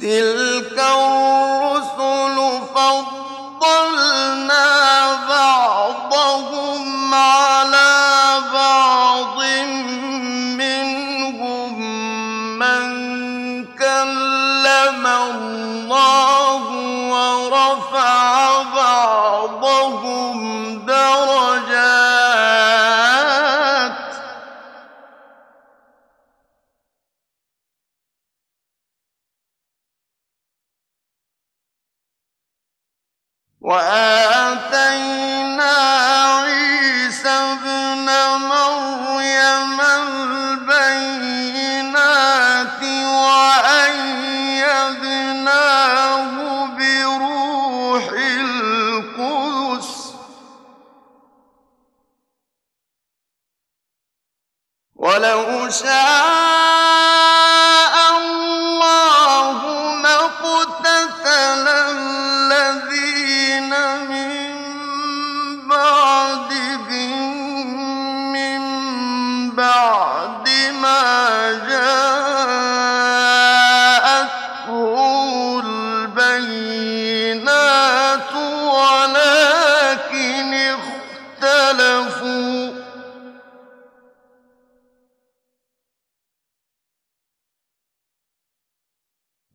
تلك وآتينا عيسى ابن مريم البينات وأيدناه بروح القدس. ولو شاء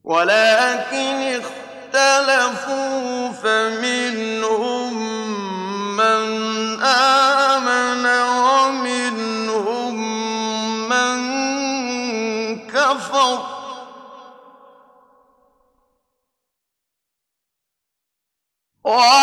ولكن اختلفوا فمنهم من آمن ومنهم من كفر. وعلى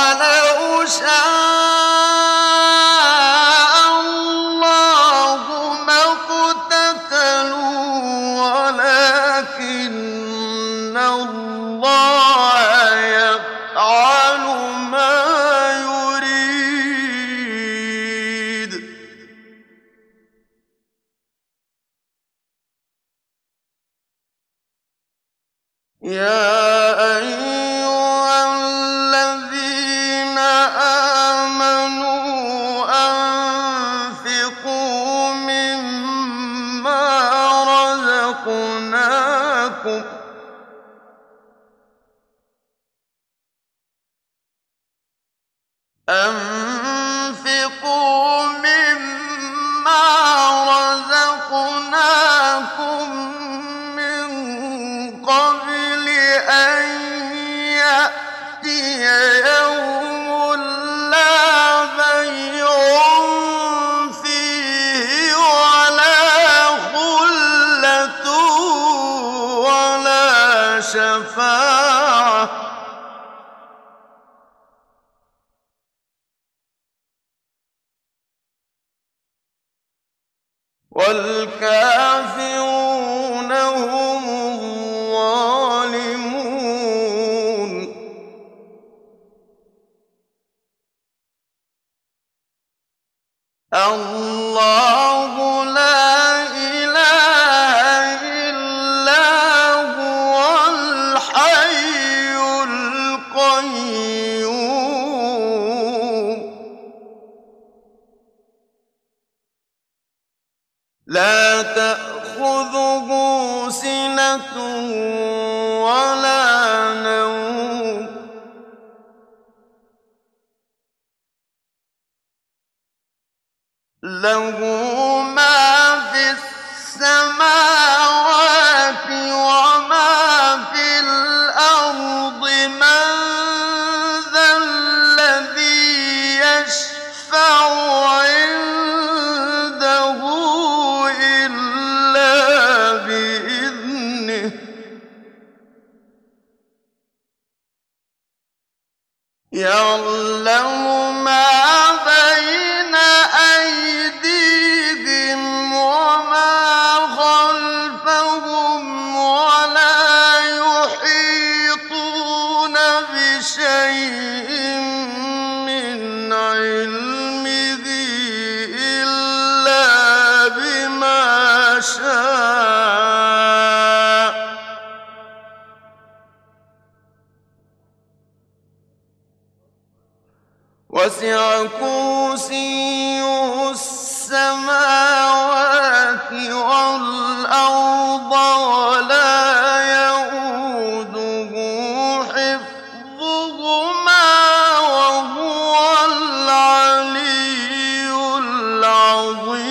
معكم. أم والكافرون هم الظالمون. الله لا تأخذه سنة ولا نوم. له وسع كرسيه السماوات والأرض ولا يئوده حفظهما وهو العلي العظيم.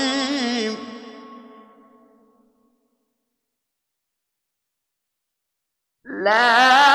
لا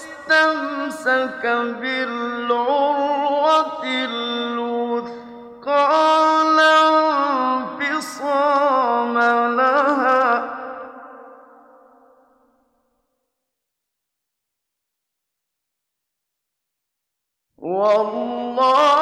استمسك بالعروة الوثقى لا انفصام لها. والله